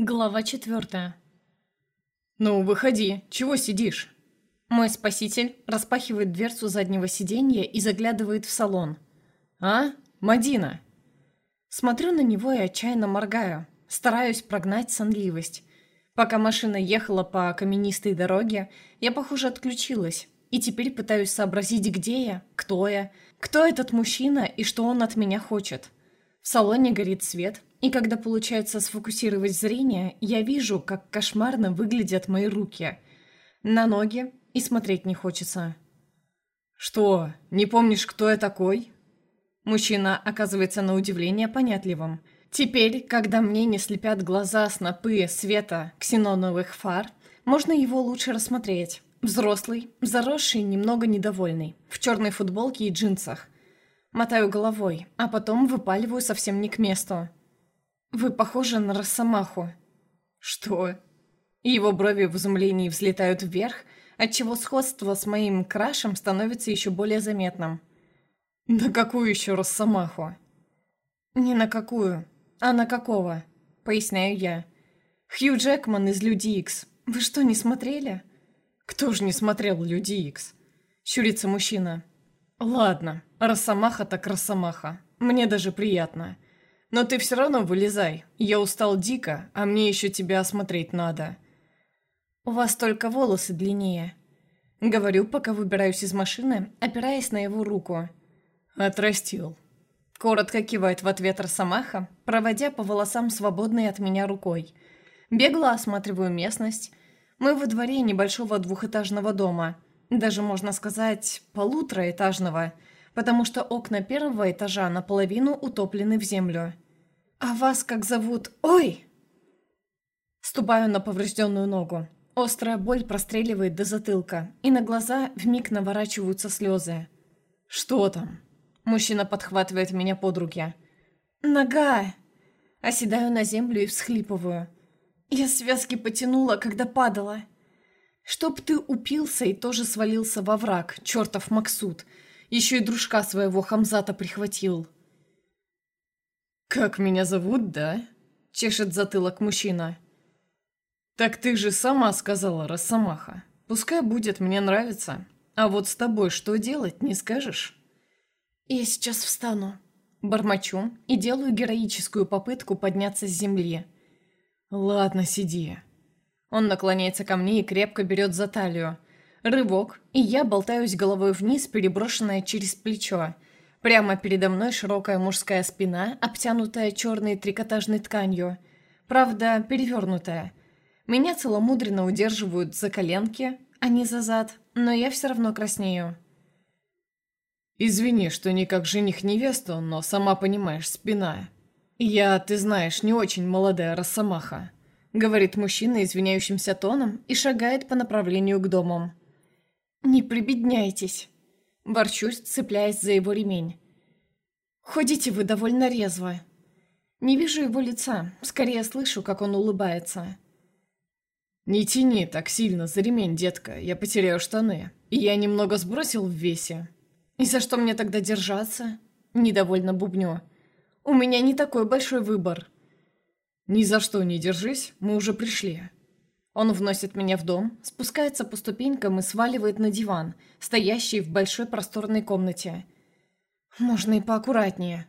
Глава четвертая. «Ну, выходи, чего сидишь?» Мой спаситель распахивает дверцу заднего сиденья и заглядывает в салон. «А? Мадина?» Смотрю на него и отчаянно моргаю. Стараюсь прогнать сонливость. Пока машина ехала по каменистой дороге, я, похоже, отключилась. И теперь пытаюсь сообразить, где я, кто я, кто этот мужчина и что он от меня хочет. В салоне горит свет, и когда получается сфокусировать зрение, я вижу, как кошмарно выглядят мои руки. На ноги и смотреть не хочется. «Что, не помнишь, кто я такой?» Мужчина оказывается на удивление понятливым. Теперь, когда мне не слепят глаза снопы света ксеноновых фар, можно его лучше рассмотреть. Взрослый, заросший, немного недовольный, в черной футболке и джинсах. Мотаю головой, а потом выпаливаю совсем не к месту. «Вы похожи на Росомаху». «Что?» Его брови в изумлении взлетают вверх, отчего сходство с моим крашем становится еще более заметным. «На какую еще Росомаху?» «Не на какую, а на какого?» — поясняю я. «Хью Джекман из Люди Икс. Вы что, не смотрели?» «Кто же не смотрел Люди Икс?» — щурится мужчина. «Ладно, Росомаха так Росомаха. Мне даже приятно. Но ты все равно вылезай. Я устал дико, а мне еще тебя осмотреть надо». «У вас только волосы длиннее». Говорю, пока выбираюсь из машины, опираясь на его руку. «Отрастил». Коротко кивает в ответ Росомаха, проводя по волосам свободной от меня рукой. Бегло осматриваю местность. Мы во дворе небольшого двухэтажного дома. Даже, можно сказать, полутораэтажного – потому что окна первого этажа наполовину утоплены в землю. «А вас как зовут? Ой!» Ступаю на поврежденную ногу. Острая боль простреливает до затылка, и на глаза вмиг наворачиваются слезы. «Что там?» Мужчина подхватывает меня под руки. «Нога!» Оседаю на землю и всхлипываю. Я связки потянула, когда падала. Чтоб ты упился и тоже свалился во враг, чертов Максут. Еще и дружка своего Хамзата прихватил. «Как меня зовут, да?» — чешет затылок мужчина. «Так ты же сама сказала, Росомаха. Пускай будет, мне нравится. А вот с тобой что делать, не скажешь?» «Я сейчас встану». Бормочу и делаю героическую попытку подняться с земли. «Ладно, сиди». Он наклоняется ко мне и крепко берет за талию, Рывок, и я болтаюсь головой вниз, переброшенная через плечо. Прямо передо мной широкая мужская спина, обтянутая черной трикотажной тканью. Правда, перевернутая. Меня целомудренно удерживают за коленки, а не за зад, но я все равно краснею. «Извини, что не как жених-невесту, но сама понимаешь, спина. Я, ты знаешь, не очень молодая росомаха», — говорит мужчина извиняющимся тоном и шагает по направлению к домам. «Не прибедняйтесь!» Ворчусь, цепляясь за его ремень. «Ходите вы довольно резво!» Не вижу его лица, скорее слышу, как он улыбается. «Не тяни так сильно за ремень, детка, я потеряю штаны. И я немного сбросил в весе». «И за что мне тогда держаться?» Недовольно бубню. «У меня не такой большой выбор». «Ни за что не держись, мы уже пришли». Он вносит меня в дом, спускается по ступенькам и сваливает на диван, стоящий в большой просторной комнате. «Можно и поаккуратнее».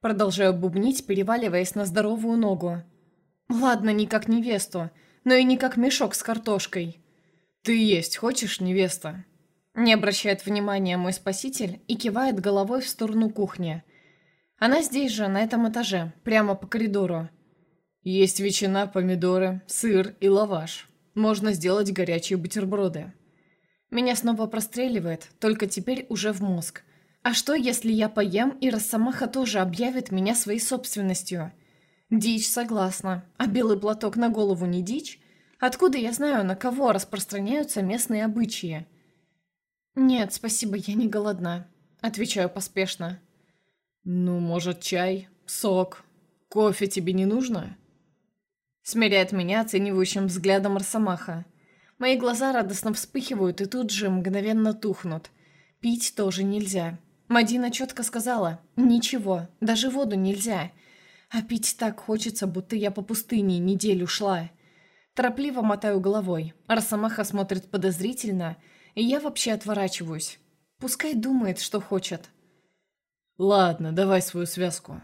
Продолжаю бубнить, переваливаясь на здоровую ногу. «Ладно, не как невесту, но и не как мешок с картошкой». «Ты есть хочешь, невеста?» Не обращает внимания мой спаситель и кивает головой в сторону кухни. Она здесь же, на этом этаже, прямо по коридору. Есть ветчина, помидоры, сыр и лаваш. Можно сделать горячие бутерброды. Меня снова простреливает, только теперь уже в мозг. А что, если я поем, и Росомаха тоже объявит меня своей собственностью? Дичь согласна, а белый платок на голову не дичь? Откуда я знаю, на кого распространяются местные обычаи? «Нет, спасибо, я не голодна», — отвечаю поспешно. «Ну, может, чай, сок, кофе тебе не нужно?» Смиряет меня оценивающим взглядом Росомаха. Мои глаза радостно вспыхивают и тут же мгновенно тухнут. Пить тоже нельзя. Мадина четко сказала «Ничего, даже воду нельзя». А пить так хочется, будто я по пустыне неделю шла. Торопливо мотаю головой. Росомаха смотрит подозрительно, и я вообще отворачиваюсь. Пускай думает, что хочет. «Ладно, давай свою связку».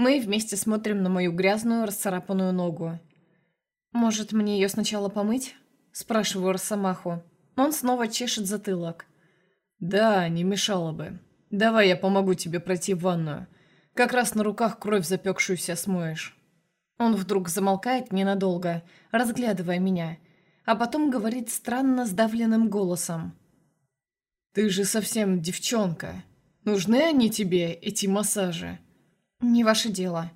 Мы вместе смотрим на мою грязную, расцарапанную ногу. «Может, мне ее сначала помыть?» Спрашиваю Росомаху. Он снова чешет затылок. «Да, не мешало бы. Давай я помогу тебе пройти в ванную. Как раз на руках кровь запекшуюся смоешь». Он вдруг замолкает ненадолго, разглядывая меня, а потом говорит странно сдавленным голосом. «Ты же совсем девчонка. Нужны они тебе, эти массажи?» «Не ваше дело».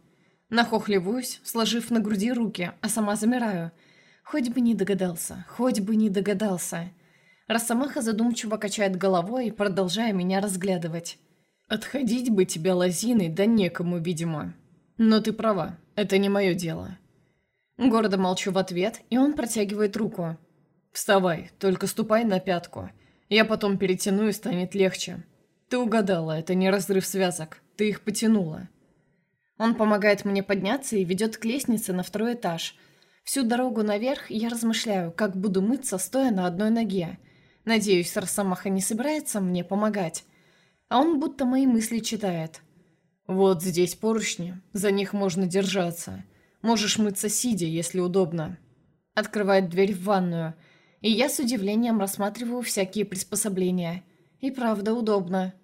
Нахохливаюсь, сложив на груди руки, а сама замираю. Хоть бы не догадался, хоть бы не догадался. Росомаха задумчиво качает головой, продолжая меня разглядывать. «Отходить бы тебя лозиной, да некому, видимо. Но ты права, это не мое дело». Гордо молчу в ответ, и он протягивает руку. «Вставай, только ступай на пятку. Я потом перетяну и станет легче. Ты угадала, это не разрыв связок. Ты их потянула». Он помогает мне подняться и ведет к лестнице на второй этаж. Всю дорогу наверх я размышляю, как буду мыться, стоя на одной ноге. Надеюсь, Росомаха не собирается мне помогать. А он будто мои мысли читает. «Вот здесь поручни, за них можно держаться. Можешь мыться сидя, если удобно». Открывает дверь в ванную, и я с удивлением рассматриваю всякие приспособления. И правда удобно.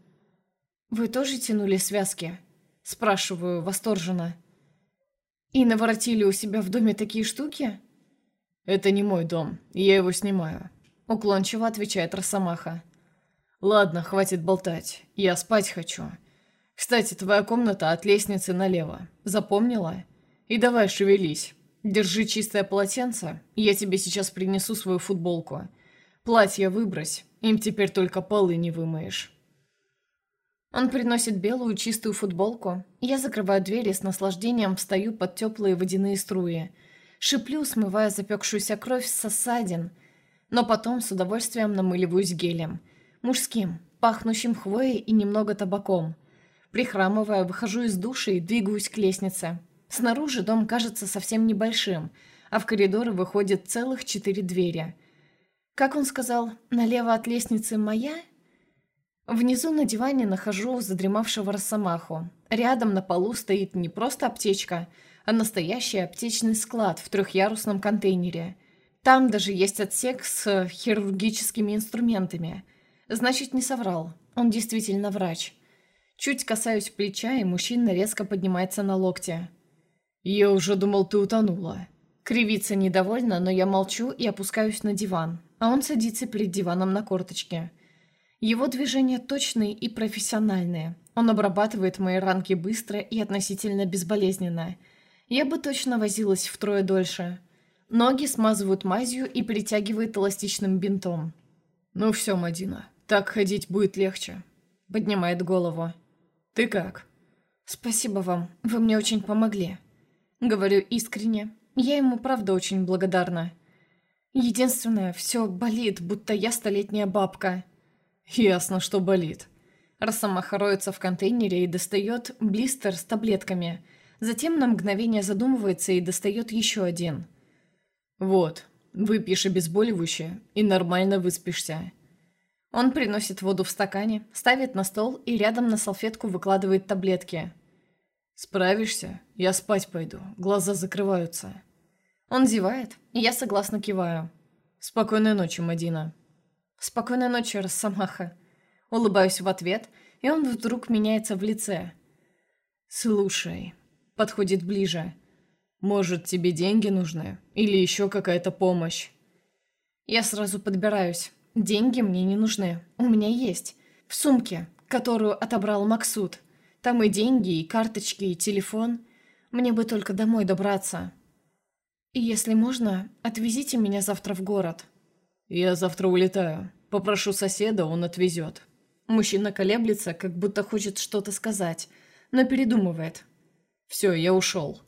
«Вы тоже тянули связки?» Спрашиваю восторженно. «И наворотили у себя в доме такие штуки?» «Это не мой дом, я его снимаю», — уклончиво отвечает Росомаха. «Ладно, хватит болтать, я спать хочу. Кстати, твоя комната от лестницы налево. Запомнила? И давай шевелись. Держи чистое полотенце, я тебе сейчас принесу свою футболку. Платье выбрось, им теперь только полы не вымоешь». Он приносит белую чистую футболку. Я закрываю дверь и с наслаждением встаю под теплые водяные струи. Шиплю, смывая запекшуюся кровь с сосадин. Но потом с удовольствием намыливаюсь гелем. Мужским, пахнущим хвоей и немного табаком. Прихрамывая, выхожу из души и двигаюсь к лестнице. Снаружи дом кажется совсем небольшим, а в коридоры выходит целых четыре двери. Как он сказал, налево от лестницы моя Внизу на диване нахожу задремавшего росомаху. Рядом на полу стоит не просто аптечка, а настоящий аптечный склад в трехъярусном контейнере. Там даже есть отсек с хирургическими инструментами. Значит, не соврал. Он действительно врач. Чуть касаюсь плеча, и мужчина резко поднимается на локте. «Я уже думал, ты утонула». Кривится недовольно, но я молчу и опускаюсь на диван, а он садится перед диваном на корточке. Его движения точные и профессиональные. Он обрабатывает мои ранки быстро и относительно безболезненно. Я бы точно возилась втрое дольше. Ноги смазывают мазью и перетягивает эластичным бинтом. «Ну все, Мадина, так ходить будет легче», — поднимает голову. «Ты как?» «Спасибо вам, вы мне очень помогли». Говорю искренне. Я ему правда очень благодарна. Единственное, все болит, будто я столетняя бабка. «Ясно, что болит». Росомаха роется в контейнере и достает блистер с таблетками. Затем на мгновение задумывается и достает еще один. «Вот, выпьешь обезболивающее, и нормально выспишься». Он приносит воду в стакане, ставит на стол и рядом на салфетку выкладывает таблетки. «Справишься? Я спать пойду, глаза закрываются». Он зевает, и я согласно киваю. «Спокойной ночи, Мадина». «Спокойной ночи, Росомаха». Улыбаюсь в ответ, и он вдруг меняется в лице. «Слушай», — подходит ближе, — «может, тебе деньги нужны? Или еще какая-то помощь?» Я сразу подбираюсь. Деньги мне не нужны. У меня есть. В сумке, которую отобрал Максут. Там и деньги, и карточки, и телефон. Мне бы только домой добраться. И если можно, отвезите меня завтра в город. «Я завтра улетаю. Попрошу соседа, он отвезет». Мужчина колеблется, как будто хочет что-то сказать, но передумывает. «Все, я ушел».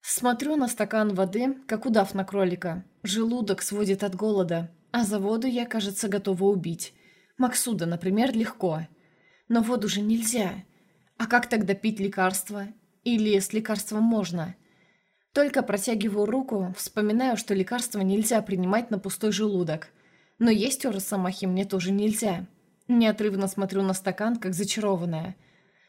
Смотрю на стакан воды, как удав на кролика. Желудок сводит от голода, а за воду я, кажется, готова убить. Максуда, например, легко. Но воду же нельзя. А как тогда пить лекарства? Или с лекарством можно? Только протягиваю руку, вспоминаю, что лекарство нельзя принимать на пустой желудок. Но есть у Росомахи мне тоже нельзя. Неотрывно смотрю на стакан, как зачарованная.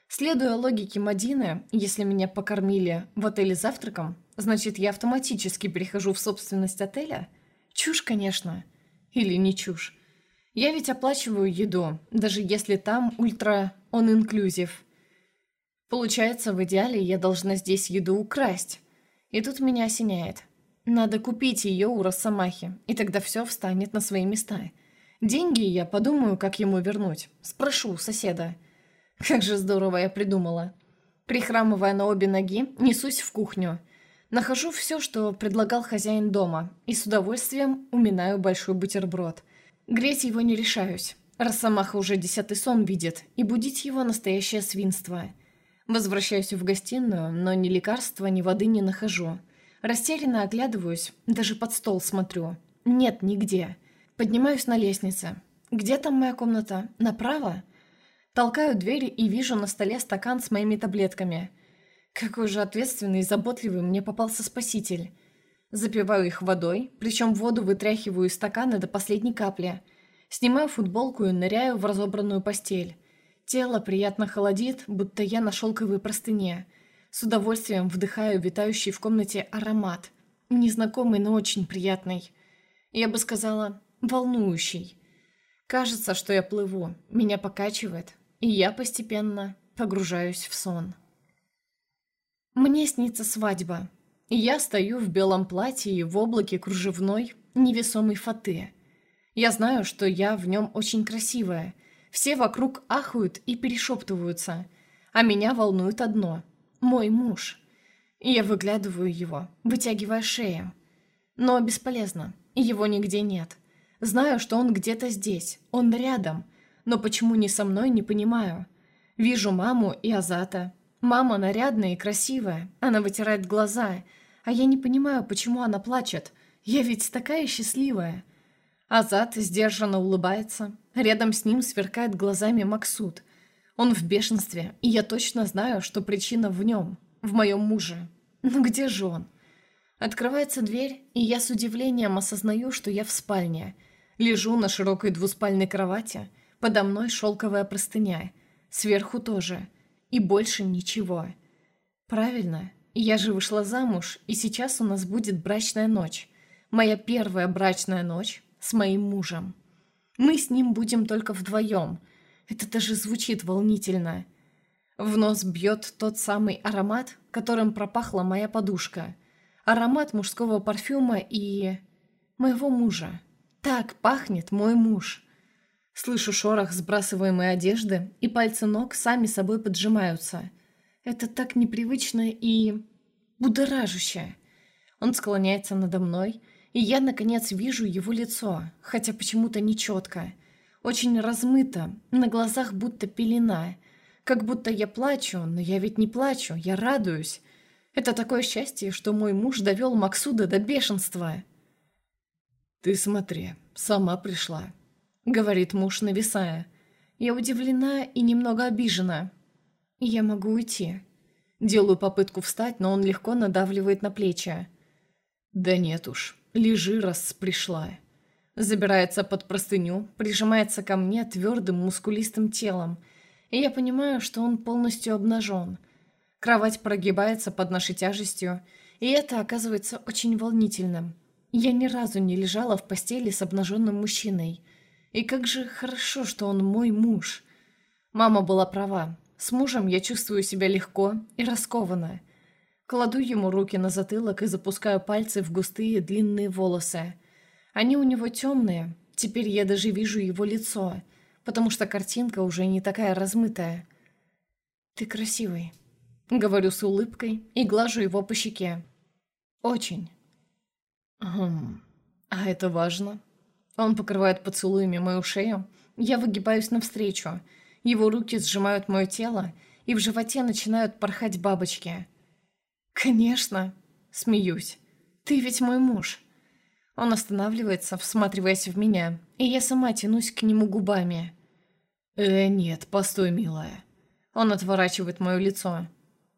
Следуя логике Мадины, если меня покормили в отеле завтраком, значит, я автоматически перехожу в собственность отеля? Чушь, конечно. Или не чушь. Я ведь оплачиваю еду, даже если там ультра он инклюзив. Получается, в идеале я должна здесь еду украсть. И тут меня осеняет. Надо купить ее у Росомахи, и тогда все встанет на свои места. Деньги я подумаю, как ему вернуть. Спрошу соседа. Как же здорово я придумала. Прихрамывая на обе ноги, несусь в кухню. Нахожу все, что предлагал хозяин дома, и с удовольствием уминаю большой бутерброд. Греть его не решаюсь. Росомаха уже десятый сон видит, и будить его настоящее свинство. Возвращаюсь в гостиную, но ни лекарства, ни воды не нахожу. Растерянно оглядываюсь, даже под стол смотрю. Нет нигде. Поднимаюсь на лестнице. Где там моя комната? Направо? Толкаю дверь и вижу на столе стакан с моими таблетками. Какой же ответственный и заботливый мне попался спаситель. Запиваю их водой, причем воду вытряхиваю из стакана до последней капли. Снимаю футболку и ныряю в разобранную постель. Тело приятно холодит, будто я на шелковой простыне. С удовольствием вдыхаю витающий в комнате аромат. Незнакомый, но очень приятный. Я бы сказала, волнующий. Кажется, что я плыву, меня покачивает, и я постепенно погружаюсь в сон. Мне снится свадьба. Я стою в белом платье и в облаке кружевной, невесомой фаты. Я знаю, что я в нем очень красивая. Все вокруг ахают и перешептываются. А меня волнует одно – мой муж. Я выглядываю его, вытягивая шею. Но бесполезно, его нигде нет. Знаю, что он где-то здесь, он рядом. Но почему не со мной, не понимаю. Вижу маму и Азата. Мама нарядная и красивая, она вытирает глаза – а я не понимаю, почему она плачет. Я ведь такая счастливая. Азат сдержанно улыбается. Рядом с ним сверкает глазами Максут. Он в бешенстве, и я точно знаю, что причина в нем, в моем муже. Ну где же он? Открывается дверь, и я с удивлением осознаю, что я в спальне. Лежу на широкой двуспальной кровати, подо мной шелковая простыня, сверху тоже, и больше ничего. Правильно, я же вышла замуж, и сейчас у нас будет брачная ночь. Моя первая брачная ночь с моим мужем. Мы с ним будем только вдвоем. Это даже звучит волнительно. В нос бьет тот самый аромат, которым пропахла моя подушка. Аромат мужского парфюма и... моего мужа. Так пахнет мой муж. Слышу шорох сбрасываемой одежды, и пальцы ног сами собой поджимаются. Это так непривычно и... будоражуще. Он склоняется надо мной, и я, наконец, вижу его лицо, хотя почему-то нечетко. Очень размыто, на глазах будто пелена. Как будто я плачу, но я ведь не плачу, я радуюсь. Это такое счастье, что мой муж довел Максуда до бешенства. «Ты смотри, сама пришла», — говорит муж, нависая. Я удивлена и немного обижена. Я могу уйти. Делаю попытку встать, но он легко надавливает на плечи. Да нет уж, лежи, раз пришла. Забирается под простыню, прижимается ко мне твердым мускулистым телом, и я понимаю, что он полностью обнажен. Кровать прогибается под нашей тяжестью, и это оказывается очень волнительным. Я ни разу не лежала в постели с обнаженным мужчиной. И как же хорошо, что он мой муж. Мама была права. С мужем я чувствую себя легко и раскованно. Кладу ему руки на затылок и запускаю пальцы в густые длинные волосы. Они у него темные, теперь я даже вижу его лицо, потому что картинка уже не такая размытая. «Ты красивый», — говорю с улыбкой и глажу его по щеке. «Очень». «Хм, а это важно?» Он покрывает поцелуями мою шею, я выгибаюсь навстречу — его руки сжимают мое тело, и в животе начинают порхать бабочки. «Конечно!» — смеюсь. «Ты ведь мой муж!» Он останавливается, всматриваясь в меня, и я сама тянусь к нему губами. «Э, нет, постой, милая». Он отворачивает мое лицо.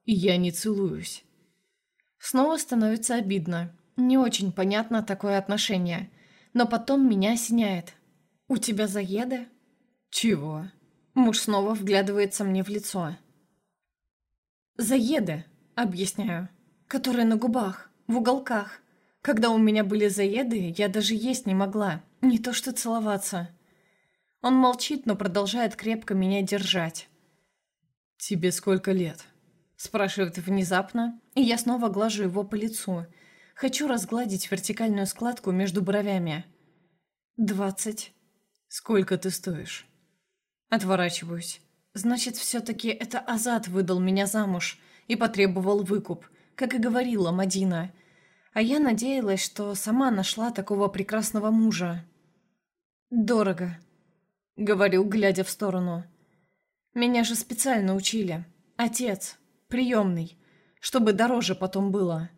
Я не целуюсь. Снова становится обидно. Не очень понятно такое отношение. Но потом меня осеняет. «У тебя заеды?» «Чего?» Муж снова вглядывается мне в лицо. «Заеды», — объясняю, которые на губах, в уголках. Когда у меня были заеды, я даже есть не могла, не то что целоваться. Он молчит, но продолжает крепко меня держать. «Тебе сколько лет?» Спрашивает внезапно, и я снова глажу его по лицу. Хочу разгладить вертикальную складку между бровями. «Двадцать». «Сколько ты стоишь?» Отворачиваюсь. Значит, все-таки это Азат выдал меня замуж и потребовал выкуп, как и говорила Мадина. А я надеялась, что сама нашла такого прекрасного мужа. «Дорого», — говорю, глядя в сторону. «Меня же специально учили. Отец, приемный, чтобы дороже потом было».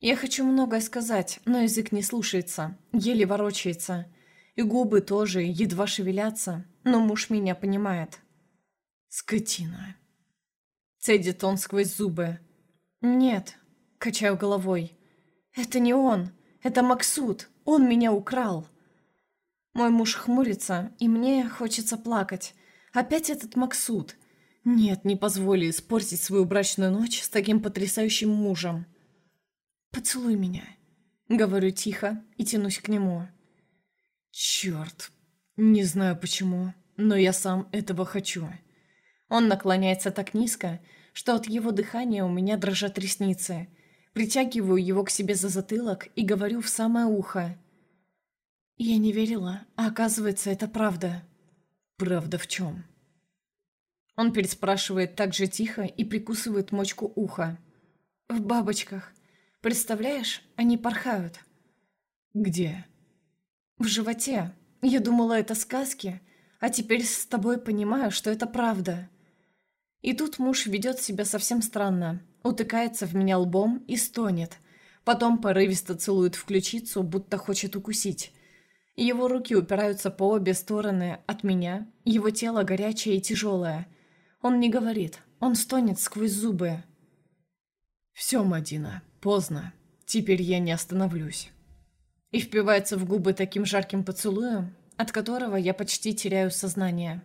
Я хочу многое сказать, но язык не слушается, еле ворочается. И губы тоже едва шевелятся, но муж меня понимает. «Скотина!» Цедит он сквозь зубы. «Нет», — качаю головой. «Это не он. Это Максут. Он меня украл». Мой муж хмурится, и мне хочется плакать. Опять этот Максут. Нет, не позволю испортить свою брачную ночь с таким потрясающим мужем. «Поцелуй меня», — говорю тихо и тянусь к нему. «Черт, не знаю почему, но я сам этого хочу». Он наклоняется так низко, что от его дыхания у меня дрожат ресницы. Притягиваю его к себе за затылок и говорю в самое ухо. Я не верила, а оказывается, это правда. Правда в чем? Он переспрашивает так же тихо и прикусывает мочку уха. В бабочках. Представляешь, они порхают. Где? В животе. Я думала, это сказки, а теперь с тобой понимаю, что это правда. И тут муж ведет себя совсем странно, утыкается в меня лбом и стонет. Потом порывисто целует в ключицу, будто хочет укусить. Его руки упираются по обе стороны от меня, его тело горячее и тяжелое. Он не говорит, он стонет сквозь зубы. «Все, Мадина, поздно. Теперь я не остановлюсь». И впивается в губы таким жарким поцелуем, от которого я почти теряю сознание.